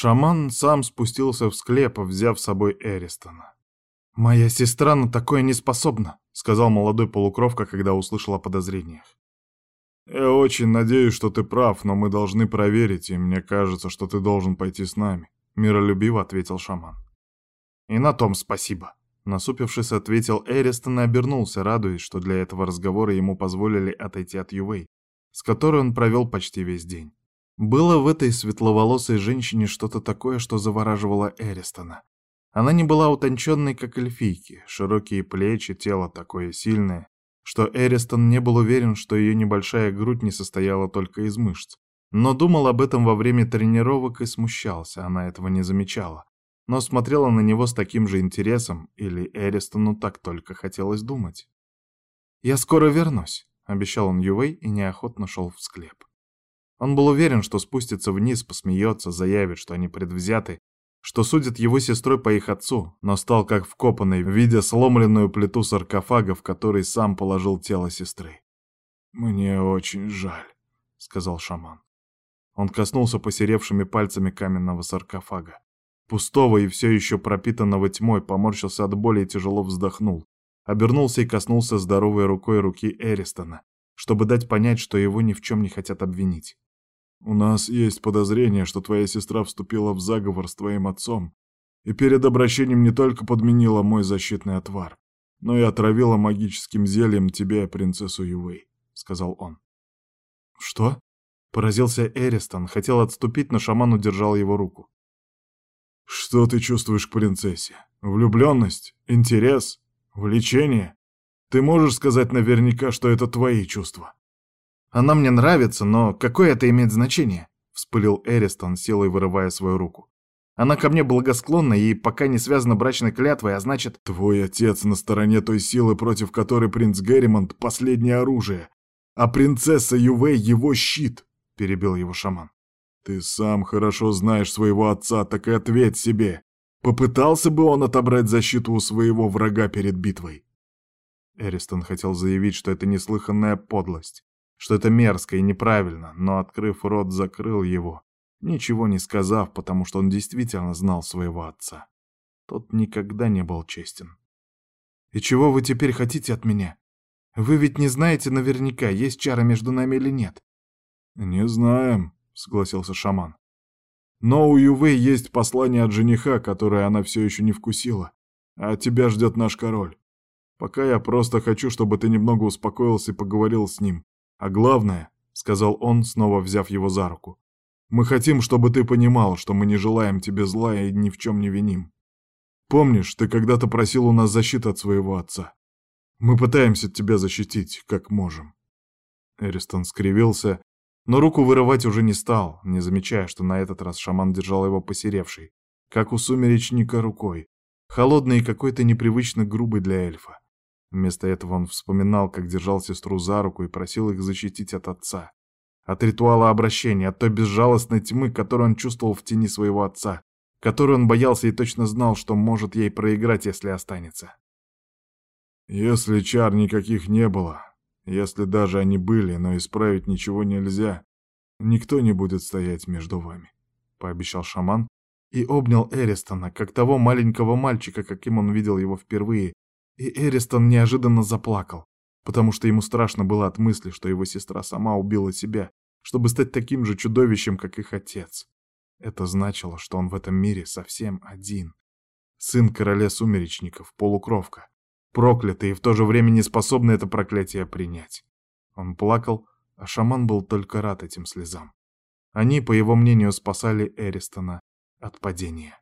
Шаман сам спустился в склеп, взяв с собой Эристона. «Моя сестра на такое не способна», — сказал молодой полукровка, когда услышал о подозрениях. «Я очень надеюсь, что ты прав, но мы должны проверить, и мне кажется, что ты должен пойти с нами», — миролюбиво ответил шаман. «И на том спасибо», — насупившись, ответил Эристон и обернулся, радуясь, что для этого разговора ему позволили отойти от Ювей, с которой он провел почти весь день. Было в этой светловолосой женщине что-то такое, что завораживало Эристона. Она не была утонченной, как эльфийки, широкие плечи, тело такое сильное, что Эристон не был уверен, что ее небольшая грудь не состояла только из мышц. Но думал об этом во время тренировок и смущался, она этого не замечала. Но смотрела на него с таким же интересом, или Эристону так только хотелось думать. «Я скоро вернусь», — обещал он Ювей и неохотно шел в склеп. Он был уверен, что спустится вниз, посмеется, заявит, что они предвзяты, что судят его сестрой по их отцу, но стал как вкопанный, видя сломленную плиту саркофага, в который сам положил тело сестры. «Мне очень жаль», — сказал шаман. Он коснулся посеревшими пальцами каменного саркофага. Пустого и все еще пропитанного тьмой, поморщился от боли и тяжело вздохнул. Обернулся и коснулся здоровой рукой руки Эристона, чтобы дать понять, что его ни в чем не хотят обвинить. У нас есть подозрение, что твоя сестра вступила в заговор с твоим отцом и перед обращением не только подменила мой защитный отвар, но и отравила магическим зельем тебя и принцессу Ювей», — сказал он. «Что?» — поразился Эристон, хотел отступить, но шаман удержал его руку. «Что ты чувствуешь к принцессе? Влюбленность? Интерес? Влечение? Ты можешь сказать наверняка, что это твои чувства?» Она мне нравится, но какое это имеет значение?» — вспылил Эристон, силой вырывая свою руку. «Она ко мне благосклонна и пока не связана брачной клятвой, а значит...» «Твой отец на стороне той силы, против которой принц Герримонт — последнее оружие, а принцесса Ювей — его щит», — перебил его шаман. «Ты сам хорошо знаешь своего отца, так и ответь себе. Попытался бы он отобрать защиту у своего врага перед битвой?» Эристон хотел заявить, что это неслыханная подлость что это мерзко и неправильно, но, открыв рот, закрыл его, ничего не сказав, потому что он действительно знал своего отца. Тот никогда не был честен. «И чего вы теперь хотите от меня? Вы ведь не знаете наверняка, есть чара между нами или нет?» «Не знаем», — согласился шаман. «Но у Ювы есть послание от жениха, которое она все еще не вкусила, а тебя ждет наш король. Пока я просто хочу, чтобы ты немного успокоился и поговорил с ним, а главное, — сказал он, снова взяв его за руку, — мы хотим, чтобы ты понимал, что мы не желаем тебе зла и ни в чем не виним. Помнишь, ты когда-то просил у нас защиты от своего отца? Мы пытаемся тебя защитить, как можем. Эристон скривился, но руку вырывать уже не стал, не замечая, что на этот раз шаман держал его посеревший, как у сумеречника рукой, холодный и какой-то непривычно грубый для эльфа. Вместо этого он вспоминал, как держал сестру за руку и просил их защитить от отца. От ритуала обращения, от той безжалостной тьмы, которую он чувствовал в тени своего отца, которую он боялся и точно знал, что может ей проиграть, если останется. «Если чар никаких не было, если даже они были, но исправить ничего нельзя, никто не будет стоять между вами», — пообещал шаман и обнял Эристона, как того маленького мальчика, каким он видел его впервые, и Эристон неожиданно заплакал, потому что ему страшно было от мысли, что его сестра сама убила себя, чтобы стать таким же чудовищем, как их отец. Это значило, что он в этом мире совсем один. Сын короля сумеречников, полукровка, проклятый и в то же время не способный это проклятие принять. Он плакал, а шаман был только рад этим слезам. Они, по его мнению, спасали Эристона от падения.